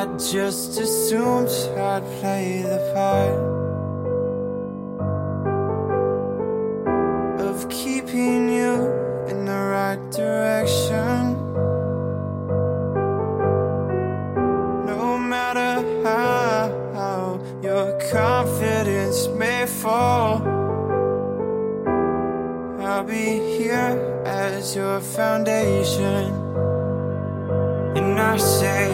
I just assumed I'd play the part of keeping you in the right direction. No matter how your confidence may fall, I'll be here as your foundation. And I say,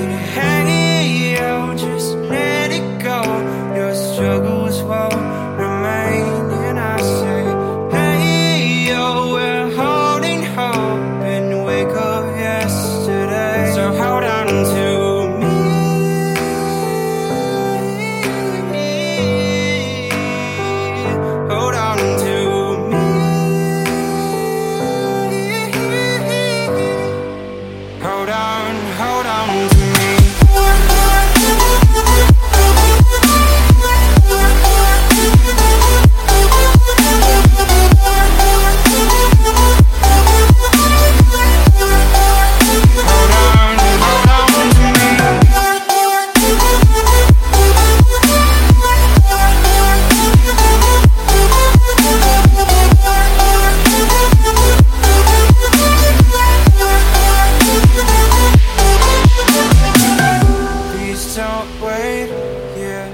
wait here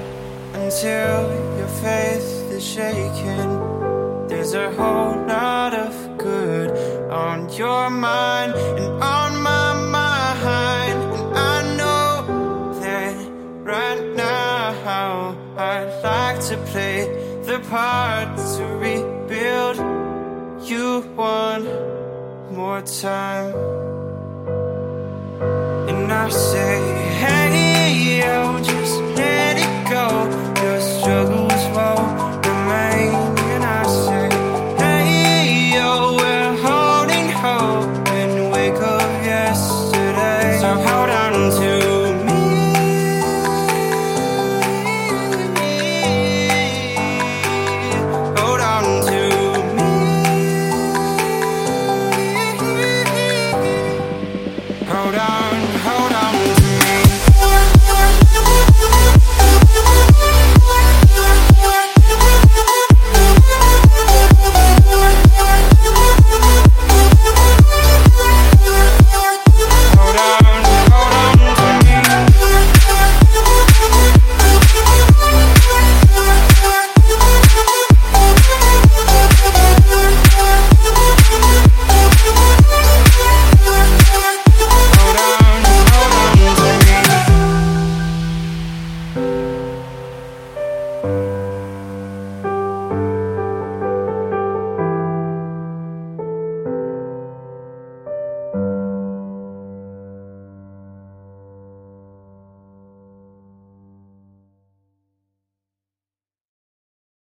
until your faith is shaken. There's a whole lot of good on your mind and on my mind. And I know that right now I'd like to play the part to rebuild you one more time.